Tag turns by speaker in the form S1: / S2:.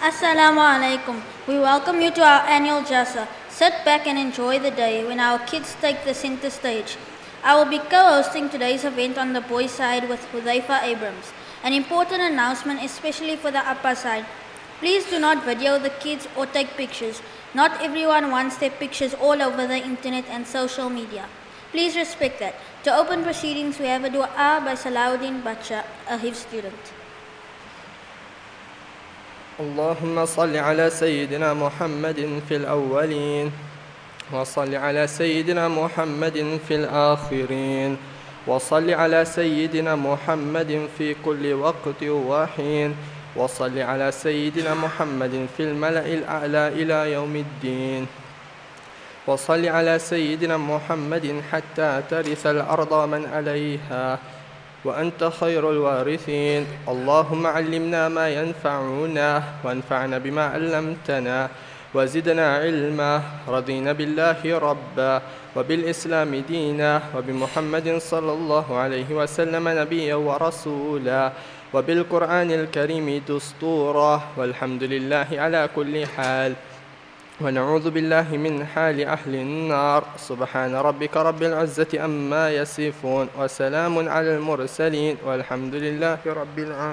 S1: Assalamu alaikum. We welcome you to our annual Jasa. Sit back and enjoy the day when our kids take the center stage. I will be co-hosting today's event on the boys' side with Hudhaifa Abrams. An important announcement especially for the upper side. Please do not video the kids or take pictures. Not everyone wants their pictures all over the internet and social media. Please respect that. To open proceedings, we have a dua by Salahuddin Bacha, a HIF student.
S2: اللهم صل على سيدنا محمد في الأولين وصل على سيدنا محمد في الآخرين وصل على سيدنا محمد في كل وقت وحين وصل على سيدنا محمد في الملأ الأعلى إلى يوم الدين وصل على سيدنا محمد حتى ترث الأرض من عليها وأنت خير الوارثين. اللهم علمنا ما ينفعنا وانفعنا بما علمتنا وزدنا علما. رضينا بالله ربا وبالإسلام دينا وبمحمد صلى الله عليه وسلم نبيا ورسولا وبالقرآن الكريم دستورا. والحمد لله على كل حال. ونعوذ بالله من حال أهل النار. سبحان ربك رب العزة أما يصفون وسلام على المرسلين والحمد لله رب العالمين.